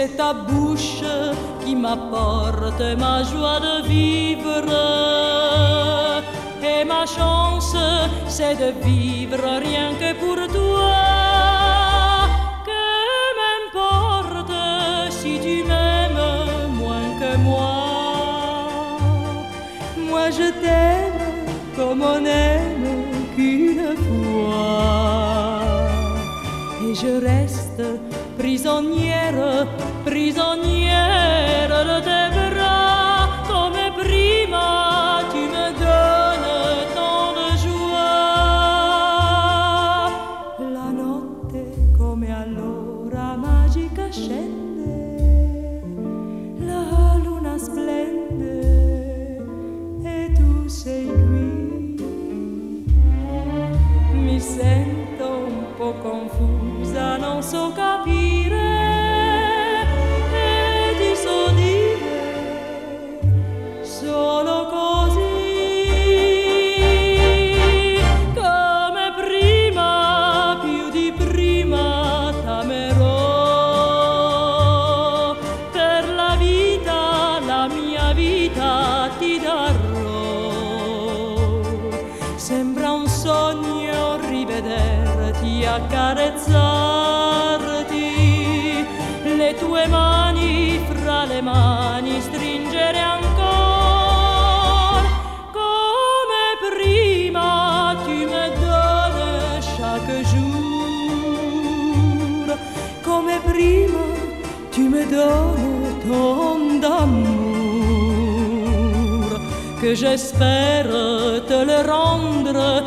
c'est ta bouche qui m'apporte ma joie de vivre. Et ma chance, c'est de vivre rien que pour toi. Que m'importe si tu m'aimes moins que moi. Moi je t'aime comme on aime Et je reste prisonnière, prisonnière de tes bras, come prima tu me donnes tant de joie. La notte come allora magica scende, la luna splende e tu sei qui. Mi sento un po' confusa, non so capire e ti so dire solo così. Come prima, più di prima t'amerò. Per la vita, la mia vita ti darò. Sembra un sogno rivederti, accarezzarti, le tue mani fra le mani stringere ancora. Come prima tu me donnes chaque jour, come prima tu me donnes ton d'amour que j'espère te le rendre